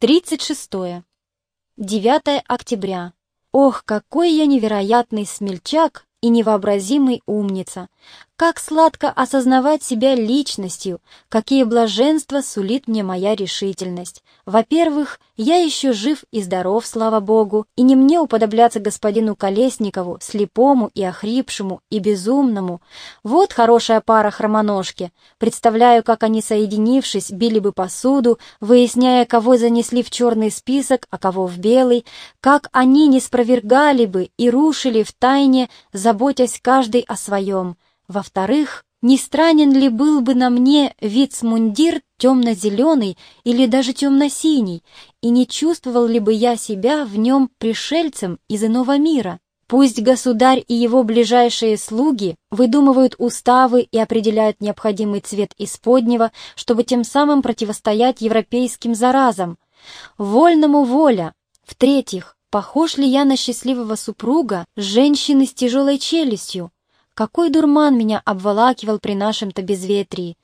36. 9 октября. Ох, какой я невероятный смельчак и невообразимый умница! Как сладко осознавать себя личностью, какие блаженства сулит мне моя решительность. Во-первых, я еще жив и здоров, слава Богу, и не мне уподобляться господину Колесникову, слепому и охрипшему, и безумному. Вот хорошая пара хромоножки. Представляю, как они, соединившись, били бы посуду, выясняя, кого занесли в черный список, а кого в белый, как они не спровергали бы и рушили в тайне, заботясь каждый о своем. Во-вторых, не странен ли был бы на мне вицмундир темно-зеленый или даже темно-синий, и не чувствовал ли бы я себя в нем пришельцем из иного мира? Пусть государь и его ближайшие слуги выдумывают уставы и определяют необходимый цвет исподнего, чтобы тем самым противостоять европейским заразам. Вольному воля. В-третьих, похож ли я на счастливого супруга, женщины с тяжелой челюстью, какой дурман меня обволакивал при нашем-то безветрии!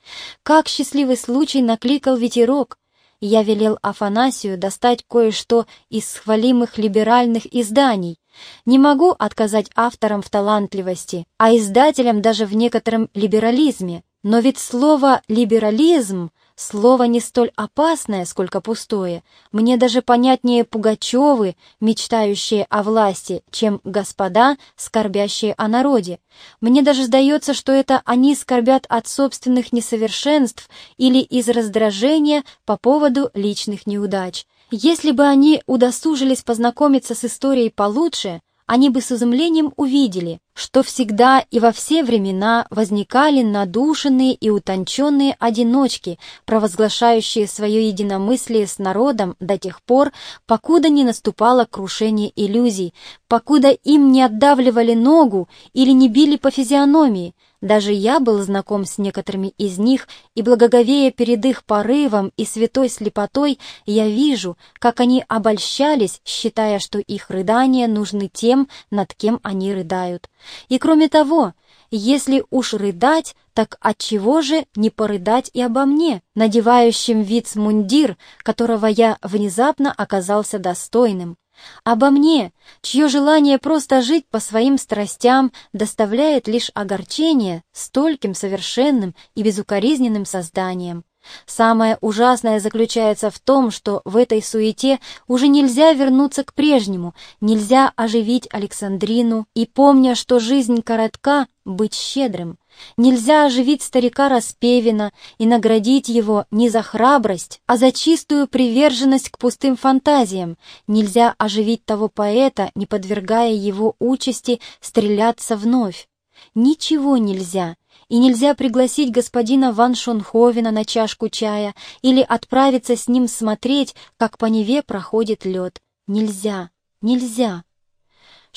Как счастливый случай накликал ветерок! Я велел Афанасию достать кое-что из хвалимых либеральных изданий. Не могу отказать авторам в талантливости, а издателям даже в некотором либерализме. Но ведь слово «либерализм» Слово не столь опасное, сколько пустое. Мне даже понятнее Пугачевы, мечтающие о власти, чем господа, скорбящие о народе. Мне даже сдается, что это они скорбят от собственных несовершенств или из раздражения по поводу личных неудач. Если бы они удосужились познакомиться с историей получше, они бы с изумлением увидели, что всегда и во все времена возникали надушенные и утонченные одиночки, провозглашающие свое единомыслие с народом до тех пор, покуда не наступало крушение иллюзий, покуда им не отдавливали ногу или не били по физиономии, даже я был знаком с некоторыми из них, и, благоговея перед их порывом и святой слепотой, я вижу, как они обольщались, считая, что их рыдания нужны тем, над кем они рыдают. И кроме того, если уж рыдать, так отчего же не порыдать и обо мне, надевающим виц-мундир, которого я внезапно оказался достойным? Обо мне, чье желание просто жить по своим страстям доставляет лишь огорчение стольким совершенным и безукоризненным созданием. Самое ужасное заключается в том, что в этой суете уже нельзя вернуться к прежнему, нельзя оживить Александрину и, помня, что жизнь коротка, быть щедрым. Нельзя оживить старика Распевина и наградить его не за храбрость, а за чистую приверженность к пустым фантазиям. Нельзя оживить того поэта, не подвергая его участи стреляться вновь. Ничего нельзя, и нельзя пригласить господина Ван Шонховена на чашку чая или отправиться с ним смотреть, как по Неве проходит лед. Нельзя, нельзя.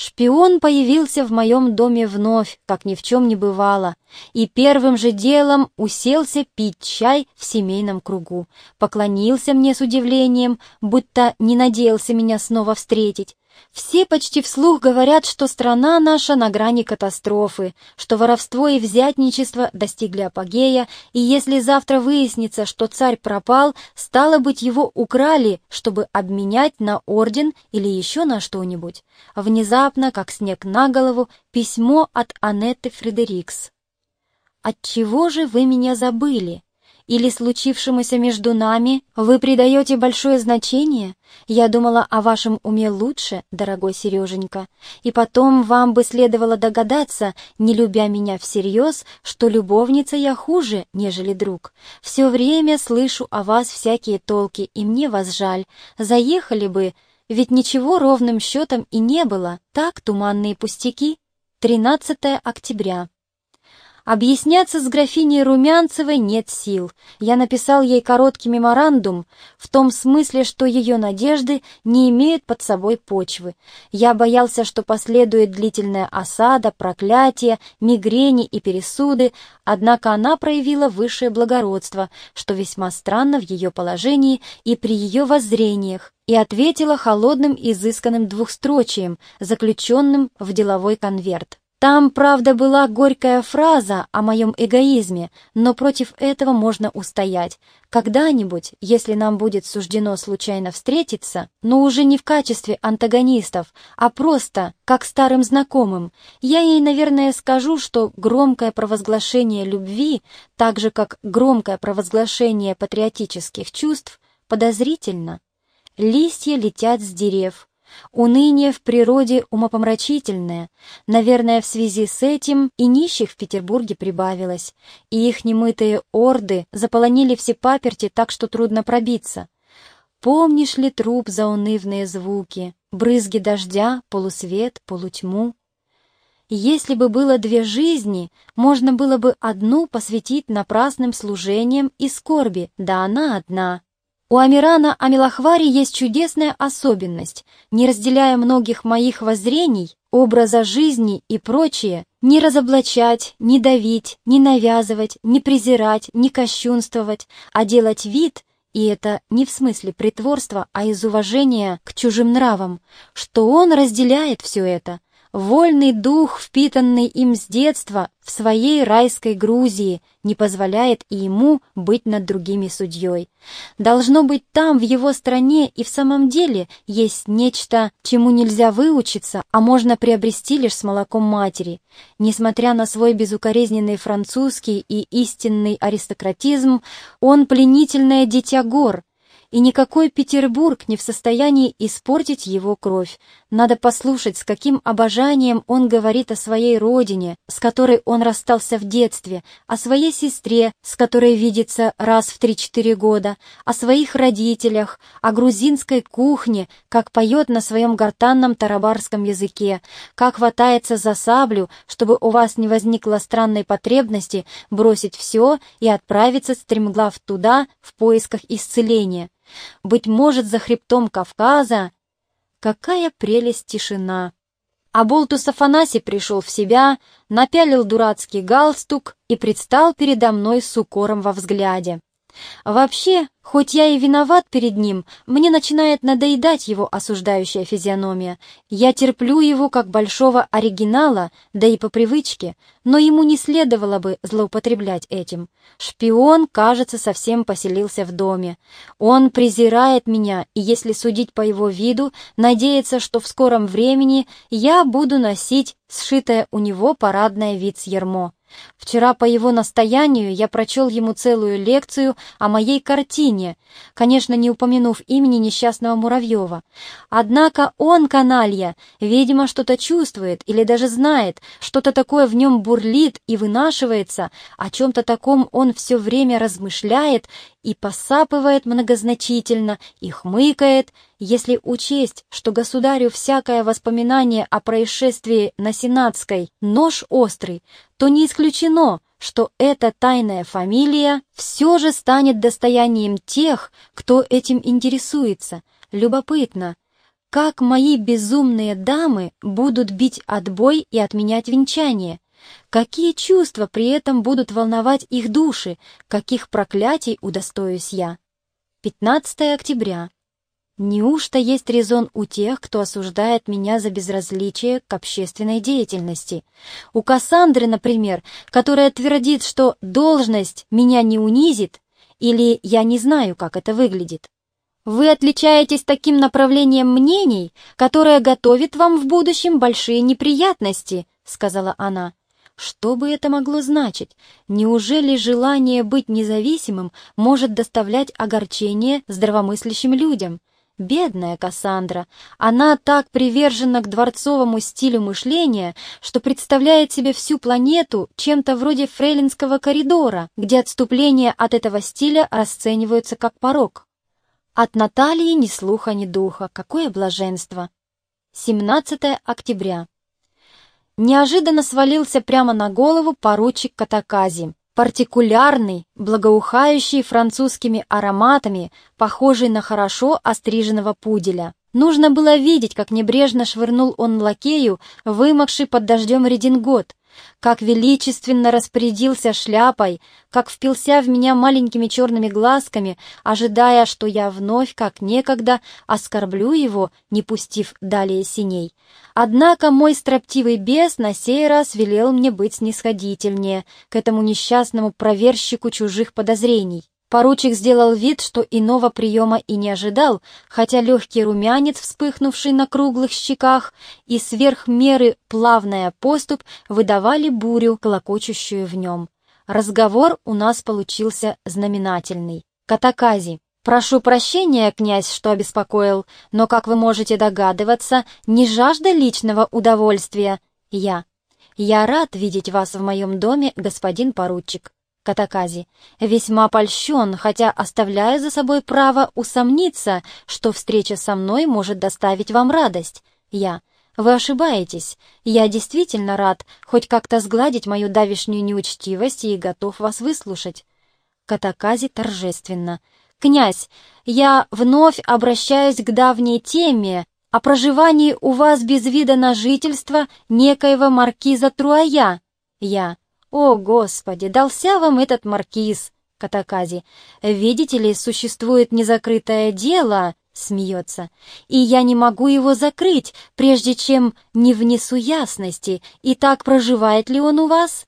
Шпион появился в моем доме вновь, как ни в чем не бывало, и первым же делом уселся пить чай в семейном кругу, поклонился мне с удивлением, будто не надеялся меня снова встретить, все почти вслух говорят, что страна наша на грани катастрофы, что воровство и взятничество достигли апогея, и если завтра выяснится, что царь пропал, стало быть, его украли, чтобы обменять на орден или еще на что-нибудь. Внезапно, как снег на голову, письмо от Анетты Фредерикс. «Отчего же вы меня забыли?» Или случившемуся между нами вы придаете большое значение? Я думала о вашем уме лучше, дорогой Сереженька, и потом вам бы следовало догадаться, не любя меня всерьез, что любовница я хуже, нежели друг. Все время слышу о вас всякие толки, и мне вас жаль. Заехали бы, ведь ничего ровным счетом и не было, так туманные пустяки. 13 октября. Объясняться с графиней Румянцевой нет сил. Я написал ей короткий меморандум в том смысле, что ее надежды не имеют под собой почвы. Я боялся, что последует длительная осада, проклятие, мигрени и пересуды, однако она проявила высшее благородство, что весьма странно в ее положении и при ее воззрениях, и ответила холодным изысканным двухстрочием, заключенным в деловой конверт. Там, правда, была горькая фраза о моем эгоизме, но против этого можно устоять. Когда-нибудь, если нам будет суждено случайно встретиться, но уже не в качестве антагонистов, а просто как старым знакомым, я ей, наверное, скажу, что громкое провозглашение любви, так же как громкое провозглашение патриотических чувств, подозрительно. Листья летят с дерев, Уныние в природе умопомрачительное. Наверное, в связи с этим и нищих в Петербурге прибавилось, и их немытые орды заполонили все паперти так, что трудно пробиться. Помнишь ли труп заунывные звуки, брызги дождя, полусвет, полутьму? Если бы было две жизни, можно было бы одну посвятить напрасным служениям и скорби, да она одна. У Амирана Амилахвари есть чудесная особенность, не разделяя многих моих воззрений, образа жизни и прочее, не разоблачать, не давить, не навязывать, не презирать, не кощунствовать, а делать вид, и это не в смысле притворства, а из уважения к чужим нравам, что он разделяет все это, Вольный дух, впитанный им с детства в своей райской Грузии, не позволяет и ему быть над другими судьей. Должно быть, там, в его стране, и в самом деле есть нечто, чему нельзя выучиться, а можно приобрести лишь с молоком матери. Несмотря на свой безукоризненный французский и истинный аристократизм, он пленительное дитя гор, и никакой Петербург не в состоянии испортить его кровь. Надо послушать, с каким обожанием он говорит о своей родине, с которой он расстался в детстве, о своей сестре, с которой видится раз в три-четыре года, о своих родителях, о грузинской кухне, как поет на своем гортанном тарабарском языке, как хватается за саблю, чтобы у вас не возникло странной потребности бросить все и отправиться стремглав туда в поисках исцеления. Быть может, за хребтом Кавказа? Какая прелесть тишина! А Болтус Афанасий пришел в себя, напялил дурацкий галстук и предстал передо мной с укором во взгляде. Вообще, хоть я и виноват перед ним, мне начинает надоедать его осуждающая физиономия. Я терплю его как большого оригинала, да и по привычке, но ему не следовало бы злоупотреблять этим. Шпион, кажется, совсем поселился в доме. Он презирает меня, и если судить по его виду, надеется, что в скором времени я буду носить сшитое у него парадное вид с ермо. Вчера по его настоянию я прочел ему целую лекцию о моей картине, конечно, не упомянув имени несчастного Муравьева. Однако он, каналья, видимо, что-то чувствует или даже знает, что-то такое в нем бурлит и вынашивается, о чем-то таком он все время размышляет и посапывает многозначительно, и хмыкает, если учесть, что государю всякое воспоминание о происшествии на Сенатской нож острый, то не исключено, что эта тайная фамилия все же станет достоянием тех, кто этим интересуется. Любопытно, как мои безумные дамы будут бить отбой и отменять венчание? Какие чувства при этом будут волновать их души? Каких проклятий удостоюсь я? 15 октября. Неужто есть резон у тех, кто осуждает меня за безразличие к общественной деятельности? У Кассандры, например, которая твердит, что должность меня не унизит, или я не знаю, как это выглядит. Вы отличаетесь таким направлением мнений, которое готовит вам в будущем большие неприятности, сказала она. Что бы это могло значить? Неужели желание быть независимым может доставлять огорчение здравомыслящим людям? Бедная Кассандра, она так привержена к дворцовому стилю мышления, что представляет себе всю планету чем-то вроде фрейлинского коридора, где отступления от этого стиля расцениваются как порог. От Натальи ни слуха, ни духа. Какое блаженство! 17 октября. Неожиданно свалился прямо на голову поручик Катакази партикулярный, благоухающий французскими ароматами, похожий на хорошо остриженного пуделя. Нужно было видеть, как небрежно швырнул он лакею, вымокший под дождем редингот, Как величественно распорядился шляпой, как впился в меня маленькими черными глазками, ожидая, что я вновь, как некогда, оскорблю его, не пустив далее синей. Однако мой строптивый бес на сей раз велел мне быть снисходительнее к этому несчастному проверщику чужих подозрений. Поручик сделал вид, что иного приема и не ожидал, хотя легкий румянец, вспыхнувший на круглых щеках, и сверх меры плавная поступ выдавали бурю, колокочущую в нем. Разговор у нас получился знаменательный. Катакази. «Прошу прощения, князь, что обеспокоил, но, как вы можете догадываться, не жажда личного удовольствия. Я. Я рад видеть вас в моем доме, господин поручик. Катакази, весьма польщен, хотя оставляю за собой право усомниться, что встреча со мной может доставить вам радость. Я. Вы ошибаетесь. Я действительно рад хоть как-то сгладить мою давишнюю неучтивость и готов вас выслушать. Катакази торжественно. «Князь, я вновь обращаюсь к давней теме о проживании у вас без вида на жительство некоего маркиза Труая. Я. «О, Господи, дался вам этот маркиз!» Катакази. «Видите ли, существует незакрытое дело...» Смеется. «И я не могу его закрыть, прежде чем не внесу ясности. И так проживает ли он у вас?»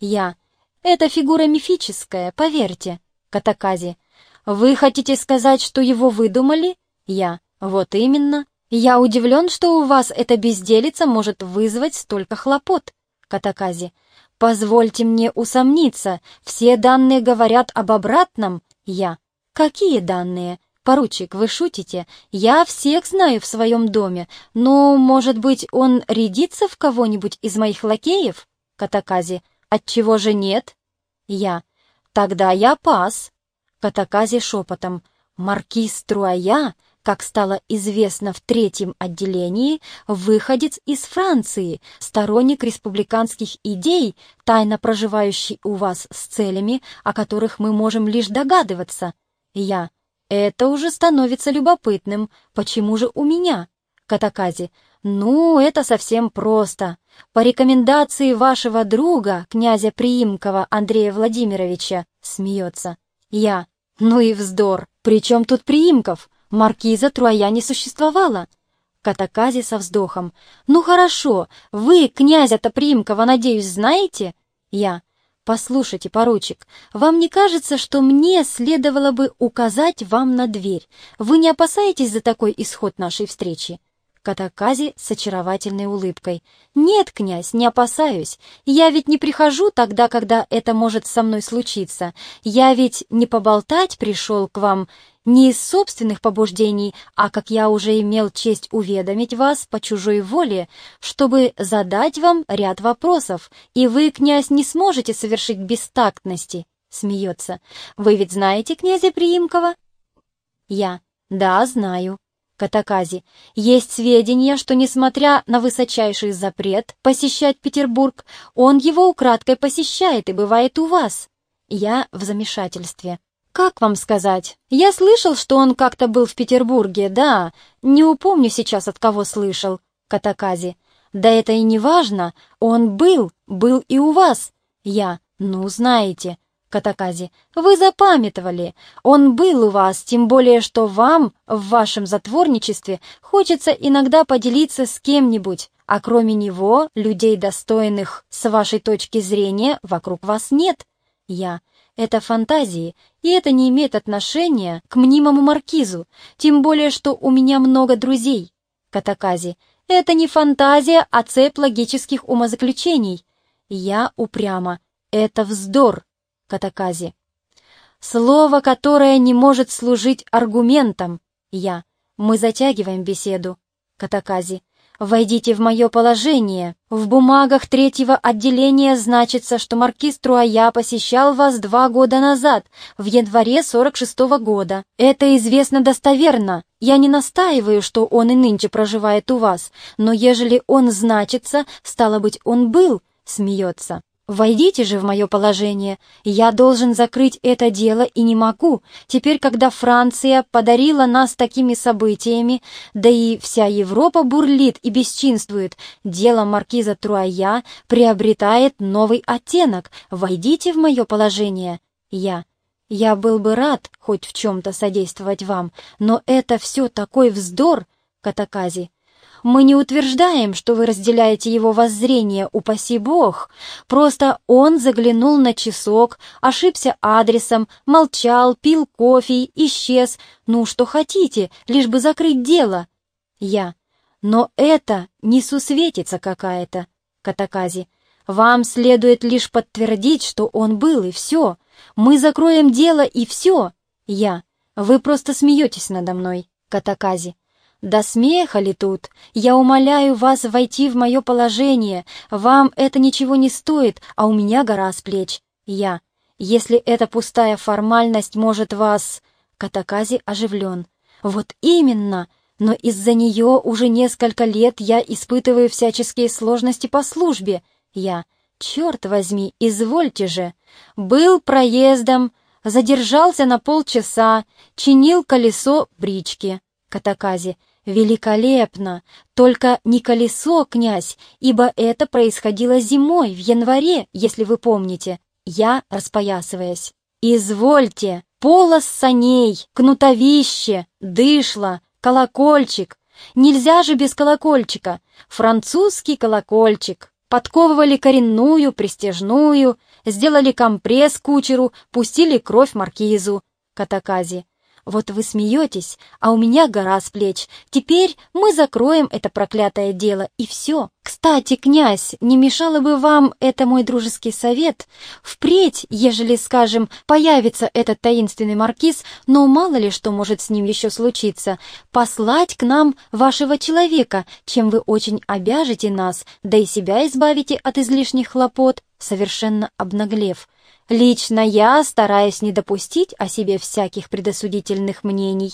Я. «Это фигура мифическая, поверьте». Катакази. «Вы хотите сказать, что его выдумали?» Я. «Вот именно. Я удивлен, что у вас эта безделица может вызвать столько хлопот». Катакази. Позвольте мне усомниться, все данные говорят об обратном. Я. Какие данные? Поручик, вы шутите? Я всех знаю в своем доме, но, может быть, он рядится в кого-нибудь из моих лакеев? Катакази. Отчего же нет? Я. Тогда я пас. Катакази шепотом. Маркиз Труая как стало известно в третьем отделении, выходец из Франции, сторонник республиканских идей, тайно проживающий у вас с целями, о которых мы можем лишь догадываться. Я. Это уже становится любопытным. Почему же у меня? Катакази. Ну, это совсем просто. По рекомендации вашего друга, князя Приимкова Андрея Владимировича, смеется. Я. Ну и вздор. При чем тут Приимков? Маркиза Труая не существовала. Катакази со вздохом. «Ну хорошо, вы князя-то Примкова, надеюсь, знаете?» Я. «Послушайте, поручик, вам не кажется, что мне следовало бы указать вам на дверь? Вы не опасаетесь за такой исход нашей встречи?» Катакази с очаровательной улыбкой. «Нет, князь, не опасаюсь. Я ведь не прихожу тогда, когда это может со мной случиться. Я ведь не поболтать пришел к вам не из собственных побуждений, а, как я уже имел честь уведомить вас по чужой воле, чтобы задать вам ряд вопросов, и вы, князь, не сможете совершить бестактности». Смеется. «Вы ведь знаете князя Приимкова?» Я. «Да, знаю». Катакази. Есть сведения, что, несмотря на высочайший запрет посещать Петербург, он его украдкой посещает и бывает у вас. Я в замешательстве. Как вам сказать? Я слышал, что он как-то был в Петербурге, да. Не упомню сейчас, от кого слышал. Катакази. Да это и не важно. Он был, был и у вас. Я. Ну, знаете. Катакази. «Вы запамятовали. Он был у вас, тем более, что вам в вашем затворничестве хочется иногда поделиться с кем-нибудь, а кроме него людей, достойных с вашей точки зрения, вокруг вас нет. Я. Это фантазии, и это не имеет отношения к мнимому маркизу, тем более, что у меня много друзей. Катакази. Это не фантазия, а цепь логических умозаключений. Я упрямо. Это вздор. Катакази. Слово, которое не может служить аргументом. Я. Мы затягиваем беседу. Катакази. Войдите в мое положение. В бумагах третьего отделения значится, что маркиз Труая посещал вас два года назад, в январе 46-го года. Это известно достоверно. Я не настаиваю, что он и нынче проживает у вас, но ежели он значится, стало быть, он был, смеется. Войдите же в мое положение. Я должен закрыть это дело и не могу. Теперь, когда Франция подарила нас такими событиями, да и вся Европа бурлит и бесчинствует, дело маркиза Труая приобретает новый оттенок. Войдите в мое положение. Я. Я был бы рад хоть в чем-то содействовать вам, но это все такой вздор, Катакази. Мы не утверждаем, что вы разделяете его воззрение, упаси бог. Просто он заглянул на часок, ошибся адресом, молчал, пил кофе, исчез. Ну, что хотите, лишь бы закрыть дело. Я. Но это не сусветица какая-то, Катакази. Вам следует лишь подтвердить, что он был, и все. Мы закроем дело, и все. Я. Вы просто смеетесь надо мной, Катакази. «Да смеха ли тут? Я умоляю вас войти в мое положение. Вам это ничего не стоит, а у меня гора с плеч. Я. Если эта пустая формальность может вас...» Катакази оживлен. «Вот именно!» но из-за нее уже несколько лет я испытываю всяческие сложности по службе. Я, черт возьми, извольте же. Был проездом, задержался на полчаса, чинил колесо брички. Катакази, «Великолепно! Только не колесо, князь, ибо это происходило зимой, в январе, если вы помните». Я, распоясываясь. «Извольте! Полос саней, кнутовище, дышло, колокольчик. Нельзя же без колокольчика. Французский колокольчик. Подковывали коренную, пристежную, сделали компресс кучеру, пустили кровь маркизу. Катакази. Вот вы смеетесь, а у меня гора с плеч. Теперь мы закроем это проклятое дело, и все. Кстати, князь, не мешало бы вам, это мой дружеский совет, впредь, ежели, скажем, появится этот таинственный маркиз, но мало ли что может с ним еще случиться, послать к нам вашего человека, чем вы очень обяжете нас, да и себя избавите от излишних хлопот, совершенно обнаглев. Лично я стараюсь не допустить о себе всяких предосудительных мнений.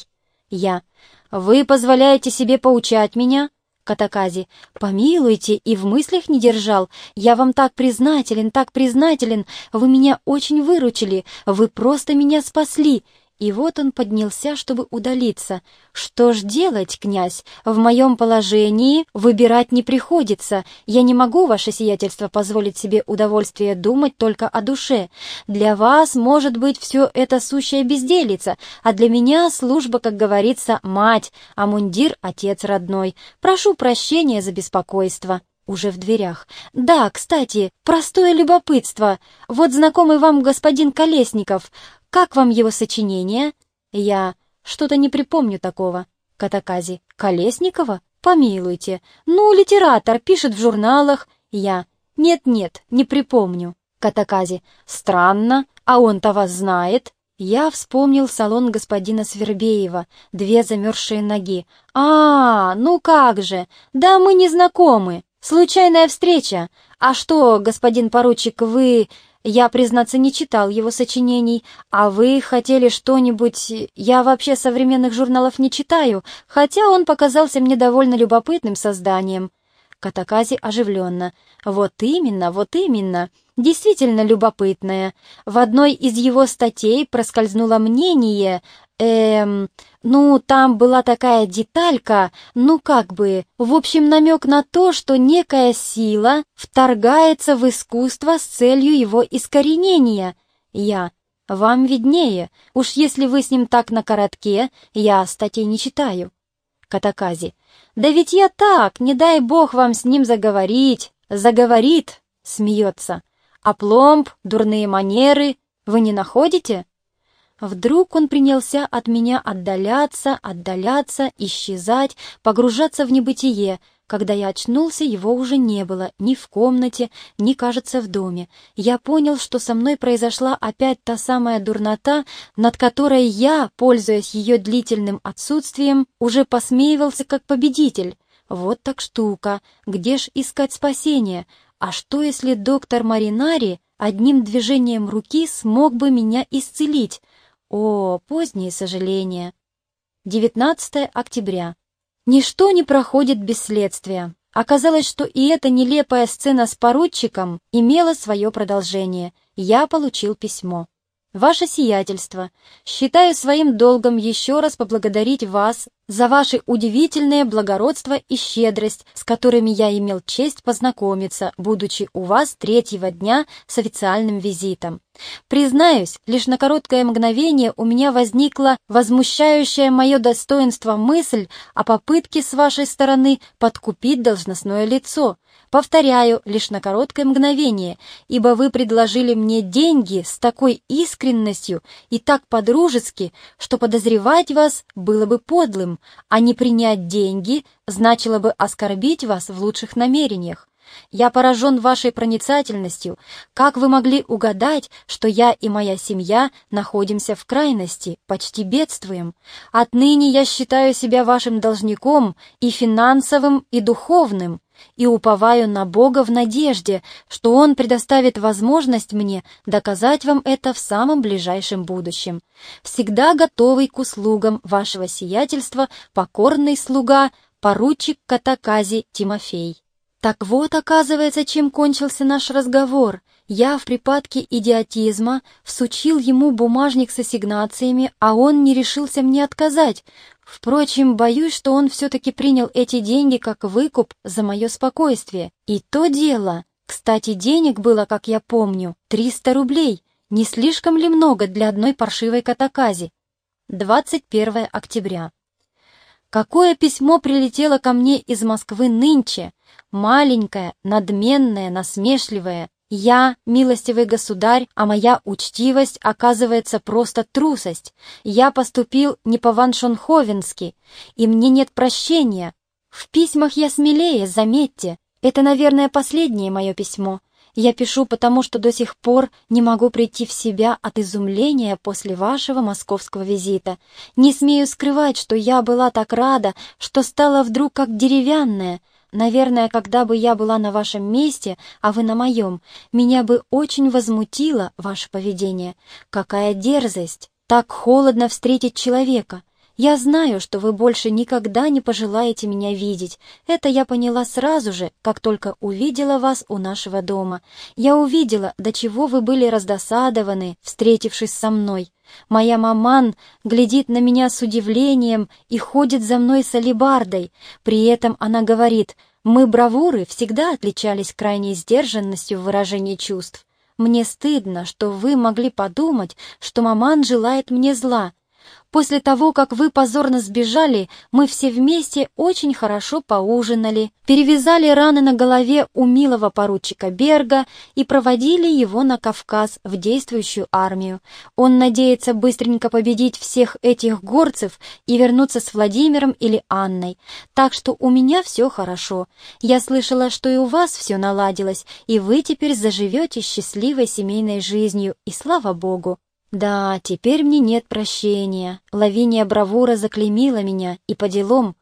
Я. Вы позволяете себе поучать меня? Катакази. Помилуйте, и в мыслях не держал. Я вам так признателен, так признателен. Вы меня очень выручили. Вы просто меня спасли. И вот он поднялся, чтобы удалиться. «Что ж делать, князь? В моем положении выбирать не приходится. Я не могу, ваше сиятельство, позволить себе удовольствие думать только о душе. Для вас, может быть, все это сущая безделица, а для меня служба, как говорится, мать, а мундир — отец родной. Прошу прощения за беспокойство» уже в дверях. «Да, кстати, простое любопытство. Вот знакомый вам господин Колесников. Как вам его сочинение?» «Я что-то не припомню такого». Катакази. «Колесникова? Помилуйте. Ну, литератор, пишет в журналах». «Я. Нет-нет, не припомню». Катакази. «Странно, а он-то вас знает». Я вспомнил салон господина Свербеева, две замерзшие ноги. «А, ну как же! Да мы не знакомы! Случайная встреча! А что, господин поручик, вы... Я, признаться, не читал его сочинений, а вы хотели что-нибудь... Я вообще современных журналов не читаю, хотя он показался мне довольно любопытным созданием». Катакази оживленно. «Вот именно, вот именно. Действительно любопытное. В одной из его статей проскользнуло мнение... Эм... Ну, там была такая деталька, ну как бы, в общем, намек на то, что некая сила вторгается в искусство с целью его искоренения. Я. Вам виднее. Уж если вы с ним так на коротке, я статей не читаю. Катакази. Да ведь я так, не дай бог вам с ним заговорить. Заговорит, смеется. А пломб, дурные манеры вы не находите? Вдруг он принялся от меня отдаляться, отдаляться, исчезать, погружаться в небытие. Когда я очнулся, его уже не было ни в комнате, ни, кажется, в доме. Я понял, что со мной произошла опять та самая дурнота, над которой я, пользуясь ее длительным отсутствием, уже посмеивался как победитель. Вот так штука. Где ж искать спасение? А что, если доктор Маринари одним движением руки смог бы меня исцелить? О, поздние сожаления. 19 октября. Ничто не проходит без следствия. Оказалось, что и эта нелепая сцена с поручиком имела свое продолжение. Я получил письмо. «Ваше сиятельство, считаю своим долгом еще раз поблагодарить вас за ваше удивительное благородство и щедрость, с которыми я имел честь познакомиться, будучи у вас третьего дня с официальным визитом. Признаюсь, лишь на короткое мгновение у меня возникла возмущающая мое достоинство мысль о попытке с вашей стороны подкупить должностное лицо. Повторяю, лишь на короткое мгновение, ибо вы предложили мне деньги с такой искренностью и так по-дружески, что подозревать вас было бы подлым, а не принять деньги значило бы оскорбить вас в лучших намерениях. Я поражен вашей проницательностью. Как вы могли угадать, что я и моя семья находимся в крайности, почти бедствуем? Отныне я считаю себя вашим должником и финансовым, и духовным, и уповаю на Бога в надежде, что Он предоставит возможность мне доказать вам это в самом ближайшем будущем. Всегда готовый к услугам вашего сиятельства, покорный слуга, поручик Катакази Тимофей. Так вот, оказывается, чем кончился наш разговор. Я в припадке идиотизма всучил ему бумажник с ассигнациями, а он не решился мне отказать. Впрочем, боюсь, что он все-таки принял эти деньги как выкуп за мое спокойствие. И то дело. Кстати, денег было, как я помню, 300 рублей. Не слишком ли много для одной паршивой катакази? 21 октября. Какое письмо прилетело ко мне из Москвы нынче? Маленькое, надменное, насмешливое. Я, милостивый государь, а моя учтивость оказывается просто трусость. Я поступил не по-ваншонховенски, и мне нет прощения. В письмах я смелее, заметьте. Это, наверное, последнее мое письмо. Я пишу, потому что до сих пор не могу прийти в себя от изумления после вашего московского визита. Не смею скрывать, что я была так рада, что стала вдруг как деревянная. Наверное, когда бы я была на вашем месте, а вы на моем, меня бы очень возмутило ваше поведение. Какая дерзость! Так холодно встретить человека. Я знаю, что вы больше никогда не пожелаете меня видеть. Это я поняла сразу же, как только увидела вас у нашего дома. Я увидела, до чего вы были раздосадованы, встретившись со мной. Моя маман глядит на меня с удивлением и ходит за мной с алебардой. При этом она говорит, мы, бравуры, всегда отличались крайней сдержанностью в выражении чувств. Мне стыдно, что вы могли подумать, что маман желает мне зла. После того, как вы позорно сбежали, мы все вместе очень хорошо поужинали, перевязали раны на голове у милого поручика Берга и проводили его на Кавказ в действующую армию. Он надеется быстренько победить всех этих горцев и вернуться с Владимиром или Анной. Так что у меня все хорошо. Я слышала, что и у вас все наладилось, и вы теперь заживете счастливой семейной жизнью, и слава Богу. Да, теперь мне нет прощения. Лавиния бравура заклеймила меня, и по делам.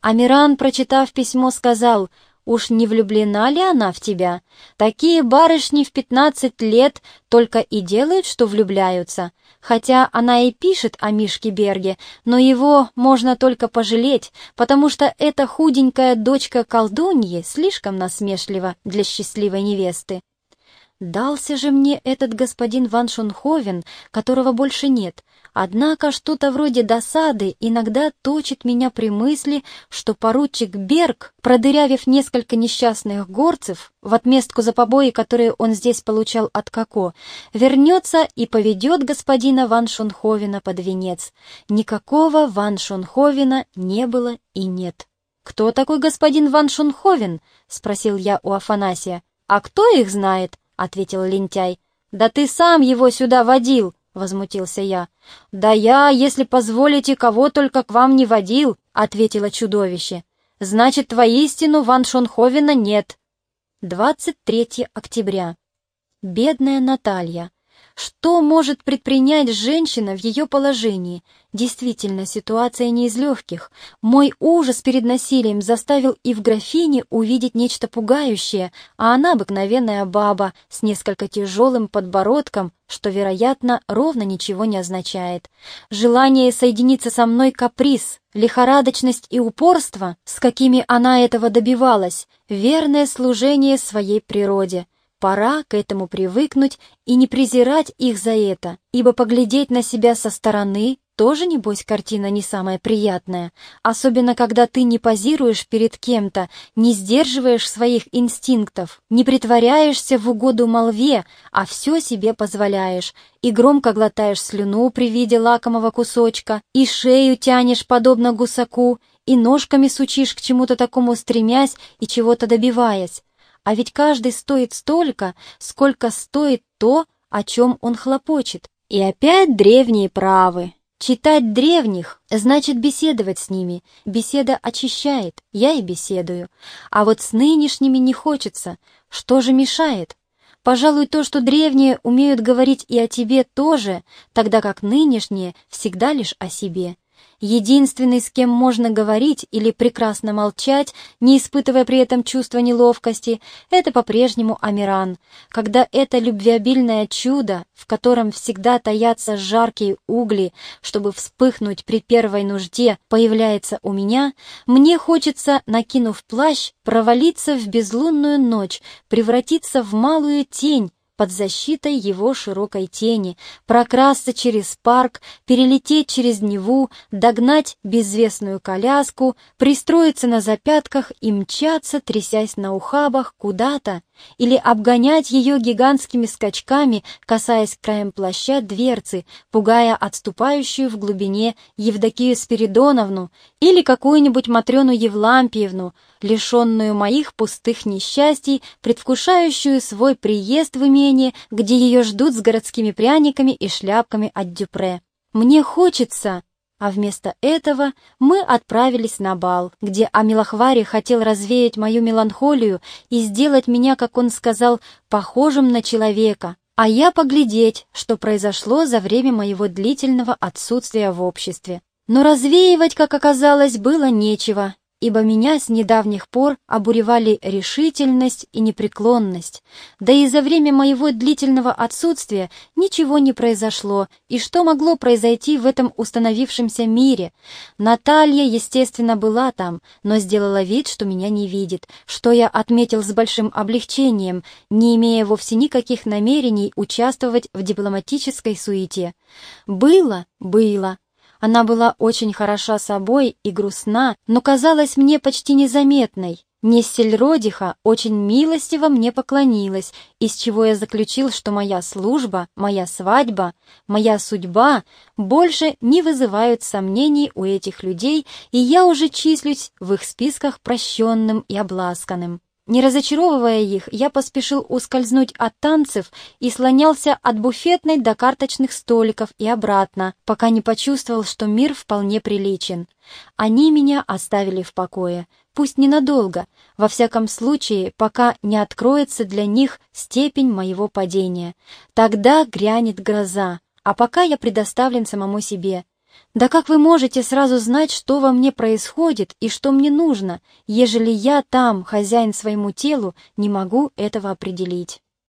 Амиран, прочитав письмо, сказал, «Уж не влюблена ли она в тебя? Такие барышни в пятнадцать лет только и делают, что влюбляются. Хотя она и пишет о Мишке Берге, но его можно только пожалеть, потому что эта худенькая дочка колдуньи слишком насмешлива для счастливой невесты. Дался же мне этот господин Ван Шонховен, которого больше нет. Однако что-то вроде досады иногда точит меня при мысли, что поручик Берг, продырявив несколько несчастных горцев в отместку за побои, которые он здесь получал от Коко, вернется и поведет господина Ван Шонховена под венец. Никакого Ван Шонховена не было и нет. «Кто такой господин Ван Шонховен?» — спросил я у Афанасия. «А кто их знает?» — ответил лентяй. «Да ты сам его сюда водил!» — возмутился я. «Да я, если позволите, кого только к вам не водил!» — ответило чудовище. «Значит, воистину Ван Шонховена нет!» 23 октября. Бедная Наталья! Что может предпринять женщина в ее положении? Действительно, ситуация не из легких. Мой ужас перед насилием заставил и в графине увидеть нечто пугающее, а она обыкновенная баба с несколько тяжелым подбородком, что, вероятно, ровно ничего не означает. Желание соединиться со мной каприз, лихорадочность и упорство, с какими она этого добивалась, верное служение своей природе. Пора к этому привыкнуть и не презирать их за это, ибо поглядеть на себя со стороны тоже, небось, картина не самая приятная, особенно когда ты не позируешь перед кем-то, не сдерживаешь своих инстинктов, не притворяешься в угоду молве, а все себе позволяешь, и громко глотаешь слюну при виде лакомого кусочка, и шею тянешь, подобно гусаку, и ножками сучишь к чему-то такому стремясь и чего-то добиваясь. А ведь каждый стоит столько, сколько стоит то, о чем он хлопочет. И опять древние правы. Читать древних значит беседовать с ними. Беседа очищает, я и беседую. А вот с нынешними не хочется. Что же мешает? Пожалуй, то, что древние умеют говорить и о тебе тоже, тогда как нынешние всегда лишь о себе. Единственный, с кем можно говорить или прекрасно молчать, не испытывая при этом чувства неловкости, это по-прежнему Амиран. Когда это любвеобильное чудо, в котором всегда таятся жаркие угли, чтобы вспыхнуть при первой нужде, появляется у меня, мне хочется, накинув плащ, провалиться в безлунную ночь, превратиться в малую тень, под защитой его широкой тени, прокрасться через парк, перелететь через Неву, догнать безвестную коляску, пристроиться на запятках и мчаться, трясясь на ухабах, куда-то, или обгонять ее гигантскими скачками, касаясь краем плаща дверцы, пугая отступающую в глубине Евдокию Спиридоновну или какую-нибудь Матрёну Евлампиевну, лишенную моих пустых несчастий, предвкушающую свой приезд в имение, где ее ждут с городскими пряниками и шляпками от Дюпре. Мне хочется, а вместо этого мы отправились на бал, где Амилахвари хотел развеять мою меланхолию и сделать меня, как он сказал, похожим на человека, а я поглядеть, что произошло за время моего длительного отсутствия в обществе. Но развеивать, как оказалось, было нечего, ибо меня с недавних пор обуревали решительность и непреклонность, да и за время моего длительного отсутствия ничего не произошло, и что могло произойти в этом установившемся мире? Наталья, естественно, была там, но сделала вид, что меня не видит, что я отметил с большим облегчением, не имея вовсе никаких намерений участвовать в дипломатической суете. Было, было, она была очень хороша собой и грустна, но казалась мне почти незаметной. Нессельродиха очень милостиво мне поклонилась, из чего я заключил, что моя служба, моя свадьба, моя судьба больше не вызывают сомнений у этих людей, и я уже числюсь в их списках прощенным и обласканным. Не разочаровывая их, я поспешил ускользнуть от танцев и слонялся от буфетной до карточных столиков и обратно, пока не почувствовал, что мир вполне приличен. Они меня оставили в покое, пусть ненадолго, во всяком случае, пока не откроется для них степень моего падения. Тогда грянет гроза, а пока я предоставлен самому себе. Да как вы можете сразу знать, что во мне происходит и что мне нужно, ежели я там, хозяин своему телу, не могу этого определить?